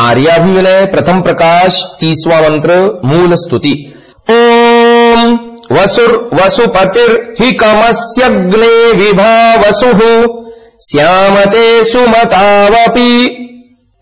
आर्याभिविनय प्रथम प्रकाश, तीसवा मंत्र, मूल स्तुति। ओम वसुर वसुपतिर हि विभा वसु श्यामते सुमतावपी।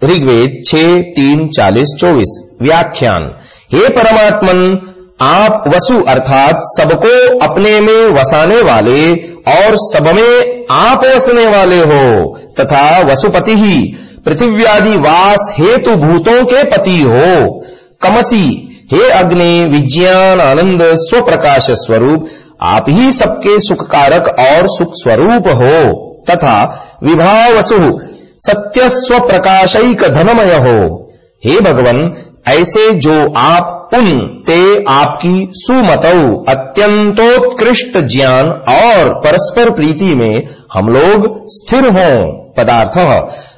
ऋग्वेद छह तीन, चालीस, चौबीस। व्याख्यान, हे परमात्मन, आप वसु अर्थात सबको अपने में वसाने वाले और सब में आप वसने वाले हो, तथा वसुपति ही पृथ्व्यादि वास हेतु भूतों के पति हो। कमसी, हे अग्नि, विज्ञान, आनंद स्व प्रकाश स्वरूप, आप ही सबके सुख कारक और सुख स्वरूप हो। तथा विभावसु सत्य स्व प्रकाशिक धनमय हो। हे भगवान, ऐसे जो आप उन ते आपकी सुमतौ। अत्यंतोत्कृष्ट ज्ञान और परस्पर प्रीति में हम लोग स्थिर हों, पदार्थ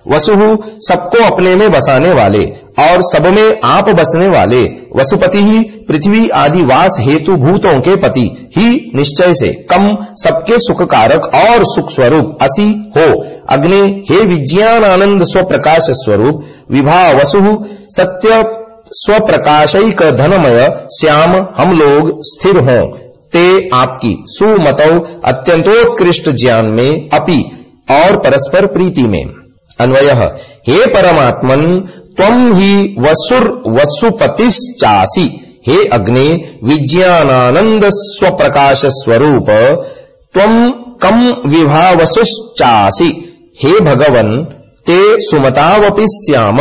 वसु सबको अपने में बसाने वाले और सब में आप बसने वाले। वसुपति ही पृथ्वी आदि वास हेतु भूतों के पति। ही निश्चय से कम सबके सुख कारक और सुख स्वरूप असी हो। अग्नि हे विज्ञान आनंद स्व प्रकाश स्वरूप। विभा वसु सत्य स्वप्रकाशिक धनमय, श्याम, हम लोग स्थिर हों। ते आपकी, सुमतौ, अत्यंतोत्कृष्ट ज्ञान में, अपि, और परस्पर प्रीति में। अन्वय, हे परमात्मन त्वम ही वसुर वसुपतिश्चासी। हे अग्नि विज्ञानानंद स्वप्रकाश स्वरूप त्वम कम विभावसुश्चासी। हे भगवन, ते सुमतावपि श्याम।